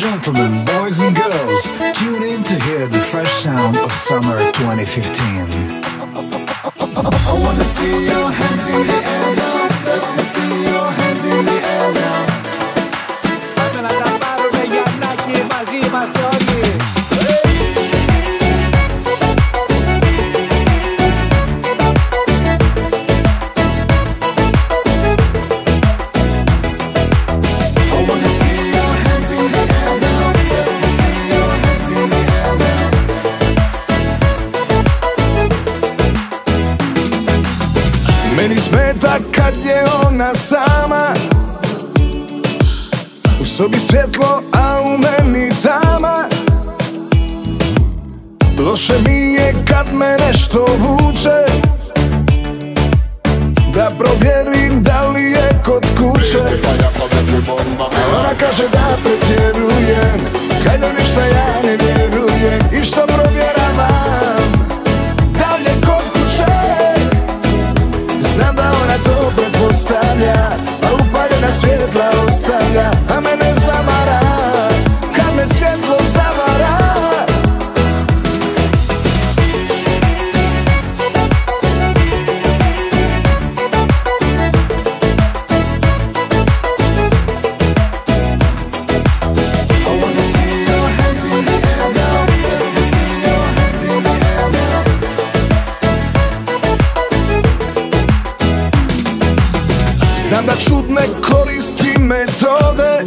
gentlemen, boys and girls, tune in to hear the fresh sound of summer 2015. I wanna see your hands in the air now. Let me see your hands in the air now. Meni smeta kad je ona sama. U sobi svjetlo, a u meni tama. Loše mi je kad me nešto vuče. Da provjerim da li je kod kuće. Ona kaže da pretjerujem Kad joj ništa ja ne vjerujem. I što Znam da čudne koristi metode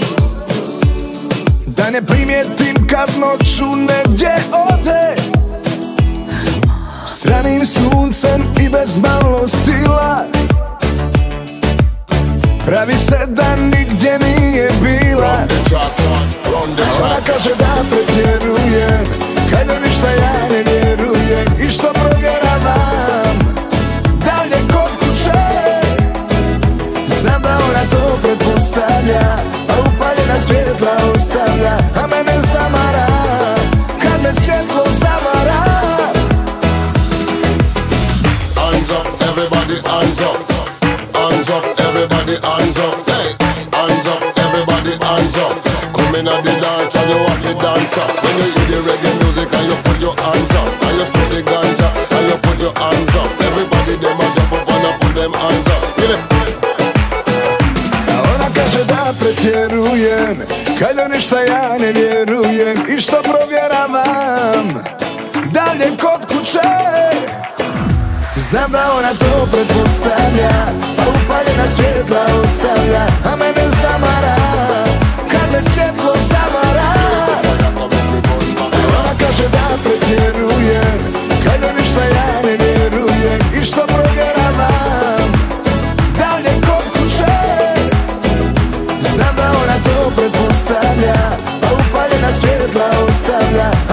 Da ne primijetim kad noću negdje ode. Stranim suncem i bez malo stila. Pravi se da nigdje nije bila. Ona kaže da pretjerujem Kad ostavlja A mene zamara Kad me svjetlo Hands up, everybody, hands up. Hands up, everybody, hands up. Hey, hands up, everybody, hands up. Come in at the dance and you have to dance up. When you hear the reggae music and you put your hands up, and you spit the ganja and you put your hands up. Everybody them a jump up and a put them hands up. Get it? A ona kaže da pretjerujem Kad joj ništa ja ne vjerujem I što provjeravam Da li je kod kuće. Znam da ona to pretpostavlja A upaljena svjetla ostavlja blow, stop, love